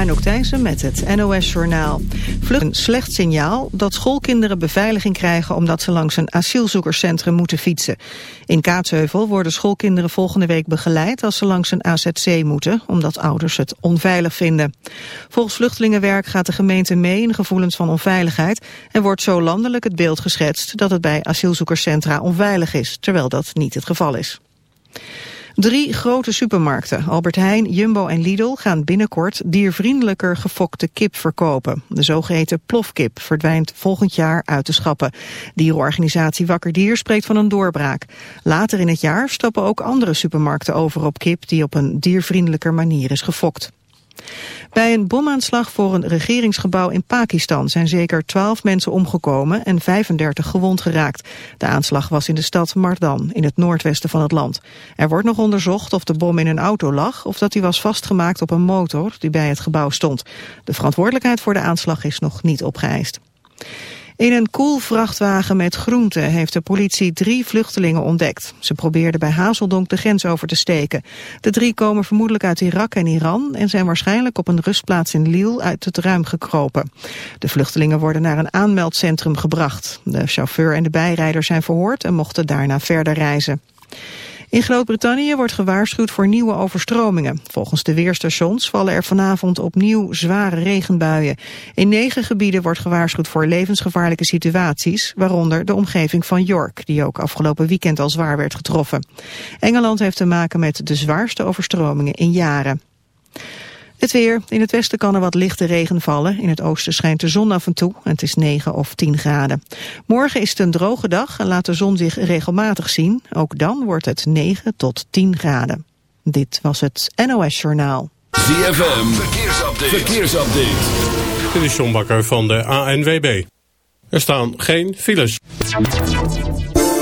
Anouk Thijssen met het NOS-journaal. Vlucht een slecht signaal dat schoolkinderen beveiliging krijgen... omdat ze langs een asielzoekerscentrum moeten fietsen. In Kaatsheuvel worden schoolkinderen volgende week begeleid... als ze langs een AZC moeten, omdat ouders het onveilig vinden. Volgens Vluchtelingenwerk gaat de gemeente mee in gevoelens van onveiligheid... en wordt zo landelijk het beeld geschetst dat het bij asielzoekerscentra onveilig is... terwijl dat niet het geval is. Drie grote supermarkten, Albert Heijn, Jumbo en Lidl, gaan binnenkort diervriendelijker gefokte kip verkopen. De zogeheten plofkip verdwijnt volgend jaar uit de schappen. Dierenorganisatie Wakker Dier spreekt van een doorbraak. Later in het jaar stappen ook andere supermarkten over op kip die op een diervriendelijker manier is gefokt. Bij een bomaanslag voor een regeringsgebouw in Pakistan zijn zeker 12 mensen omgekomen en 35 gewond geraakt. De aanslag was in de stad Mardan, in het noordwesten van het land. Er wordt nog onderzocht of de bom in een auto lag of dat hij was vastgemaakt op een motor die bij het gebouw stond. De verantwoordelijkheid voor de aanslag is nog niet opgeëist. In een koelvrachtwagen met groenten heeft de politie drie vluchtelingen ontdekt. Ze probeerden bij Hazeldonk de grens over te steken. De drie komen vermoedelijk uit Irak en Iran en zijn waarschijnlijk op een rustplaats in Lille uit het ruim gekropen. De vluchtelingen worden naar een aanmeldcentrum gebracht. De chauffeur en de bijrijder zijn verhoord en mochten daarna verder reizen. In Groot-Brittannië wordt gewaarschuwd voor nieuwe overstromingen. Volgens de weerstations vallen er vanavond opnieuw zware regenbuien. In negen gebieden wordt gewaarschuwd voor levensgevaarlijke situaties, waaronder de omgeving van York, die ook afgelopen weekend al zwaar werd getroffen. Engeland heeft te maken met de zwaarste overstromingen in jaren. Het weer. In het westen kan er wat lichte regen vallen. In het oosten schijnt de zon af en toe. En het is 9 of 10 graden. Morgen is het een droge dag en laat de zon zich regelmatig zien. Ook dan wordt het 9 tot 10 graden. Dit was het NOS Journaal. ZFM. Verkeersupdate. Verkeersupdate. Dit is John Bakker van de ANWB. Er staan geen files.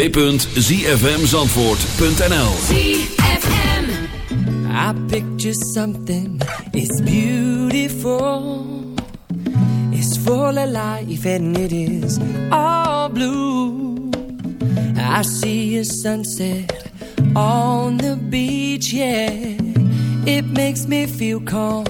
www.zfmzandvoort.nl ZFM. I picture something, it's beautiful. It's full of life and it is all blue. I see a sunset on the beach, yeah. It makes me feel calm.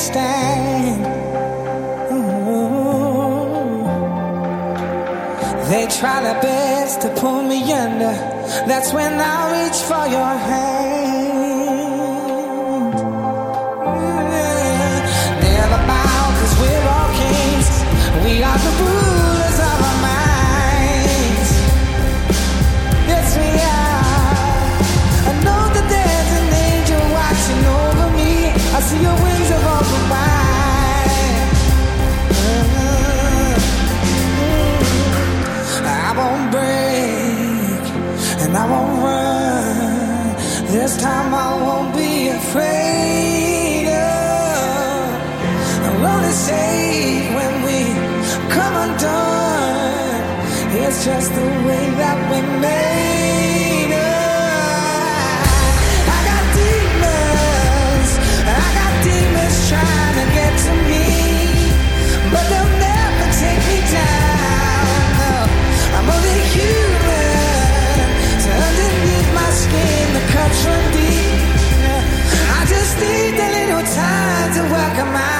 Stand. Ooh. They try their best to pull me under. That's when I reach for your hand. Never bow, cause we're all kings. We are the rulers of our minds. Yes, we are. I know that there's an angel watching over me. I see your and I won't run. This time I won't be afraid. I'm only safe when we come undone. It's just the way that we made it. I got demons, I got demons trying to get to me, but they'll touch from deep. I just need a little time to welcome my